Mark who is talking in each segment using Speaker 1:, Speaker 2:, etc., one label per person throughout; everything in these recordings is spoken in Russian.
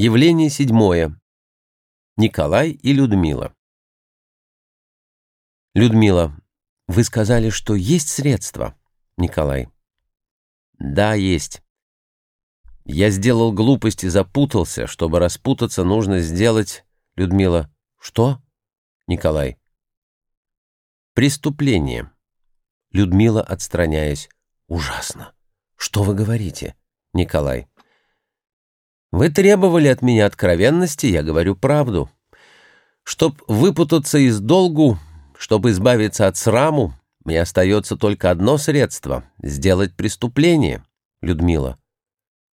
Speaker 1: Явление седьмое. Николай и Людмила. Людмила, вы сказали, что есть средства. Николай. Да, есть. Я сделал глупость и запутался. Чтобы распутаться, нужно сделать... Людмила. Что? Николай. Преступление. Людмила, отстраняясь. Ужасно. Что вы говорите? Николай. Вы требовали от меня откровенности, я говорю правду. Чтоб выпутаться из долгу, чтобы избавиться от сраму, мне остается только одно средство — сделать преступление. Людмила.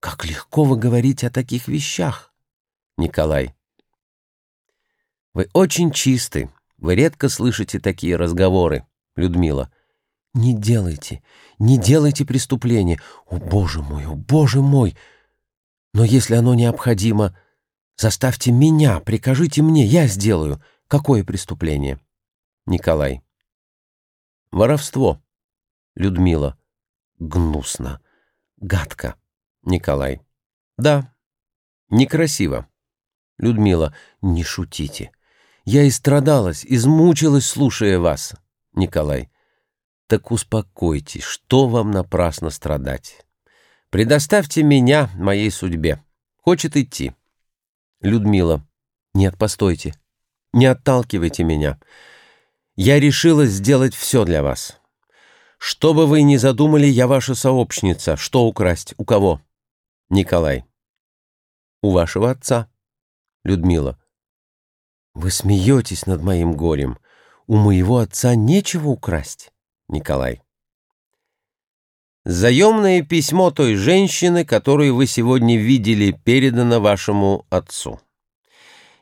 Speaker 1: Как легко вы говорите о таких вещах. Николай. Вы очень чисты. Вы редко слышите такие разговоры. Людмила. Не делайте, не делайте преступления. О, Боже мой, о, Боже мой! Но если оно необходимо, заставьте меня, прикажите мне, я сделаю. Какое преступление? Николай. Воровство. Людмила. Гнусно. Гадко. Николай. Да. Некрасиво. Людмила. Не шутите. Я истрадалась, измучилась, слушая вас. Николай. Так успокойтесь, что вам напрасно страдать? Предоставьте меня моей судьбе. Хочет идти. Людмила. Нет, постойте. Не отталкивайте меня. Я решила сделать все для вас. Что бы вы ни задумали, я ваша сообщница. Что украсть? У кого? Николай. У вашего отца. Людмила. Вы смеетесь над моим горем. У моего отца нечего украсть. Николай. Заемное письмо той женщины, которую вы сегодня видели, передано вашему отцу.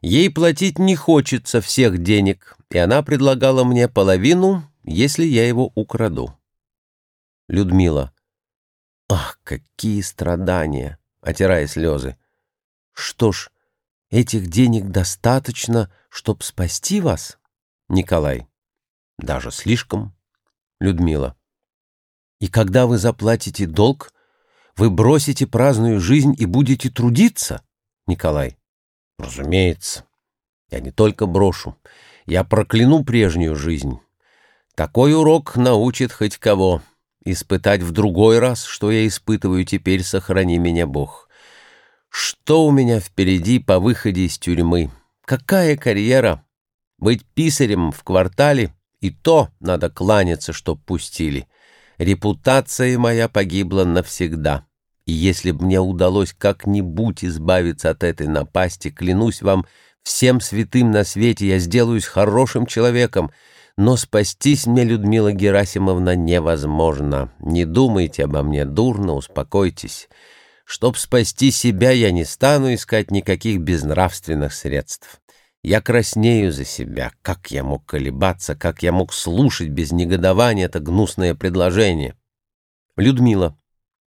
Speaker 1: Ей платить не хочется всех денег, и она предлагала мне половину, если я его украду. Людмила. Ах, какие страдания! Отирая слезы. Что ж, этих денег достаточно, чтоб спасти вас? Николай. Даже слишком. Людмила. И когда вы заплатите долг, вы бросите праздную жизнь и будете трудиться? Николай. Разумеется. Я не только брошу. Я прокляну прежнюю жизнь. Такой урок научит хоть кого. Испытать в другой раз, что я испытываю теперь, сохрани меня, Бог. Что у меня впереди по выходе из тюрьмы? Какая карьера? Быть писарем в квартале? И то надо кланяться, чтоб пустили. Репутация моя погибла навсегда. И если б мне удалось как-нибудь избавиться от этой напасти, клянусь вам, всем святым на свете я сделаюсь хорошим человеком, но спастись мне, Людмила Герасимовна, невозможно. Не думайте обо мне дурно, успокойтесь. Чтоб спасти себя, я не стану искать никаких безнравственных средств. Я краснею за себя. Как я мог колебаться, как я мог слушать без негодования это гнусное предложение? Людмила.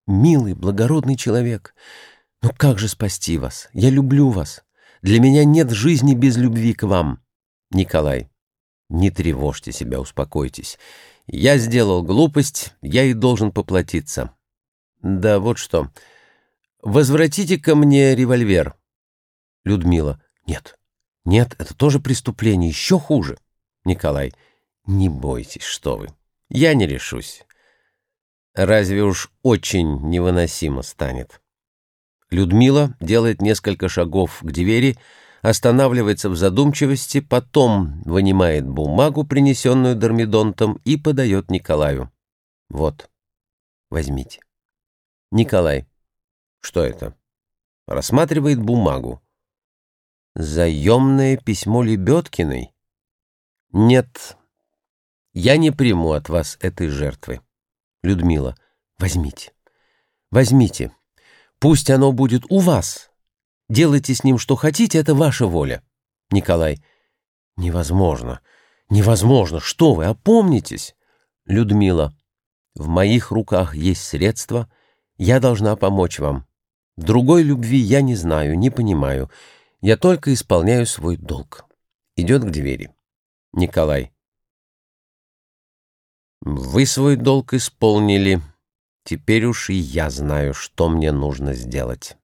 Speaker 1: Милый, благородный человек. Но как же спасти вас? Я люблю вас. Для меня нет жизни без любви к вам. Николай. Не тревожьте себя, успокойтесь. Я сделал глупость, я и должен поплатиться. Да вот что. Возвратите ко мне револьвер. Людмила. Нет. Нет, это тоже преступление, еще хуже. Николай, не бойтесь, что вы. Я не решусь. Разве уж очень невыносимо станет. Людмила делает несколько шагов к двери, останавливается в задумчивости, потом вынимает бумагу, принесенную Дормидонтом, и подает Николаю. Вот, возьмите. Николай. Что это? Рассматривает бумагу. Заемное письмо Лебедкиной? Нет, я не приму от вас этой жертвы. Людмила, возьмите, возьмите. Пусть оно будет у вас. Делайте с ним что хотите, это ваша воля. Николай, невозможно, невозможно. Что вы, опомнитесь. Людмила, в моих руках есть средства, я должна помочь вам. Другой любви я не знаю, не понимаю. Я только исполняю свой долг. Идет к двери. Николай. Вы свой долг исполнили. Теперь уж и я знаю, что мне нужно сделать.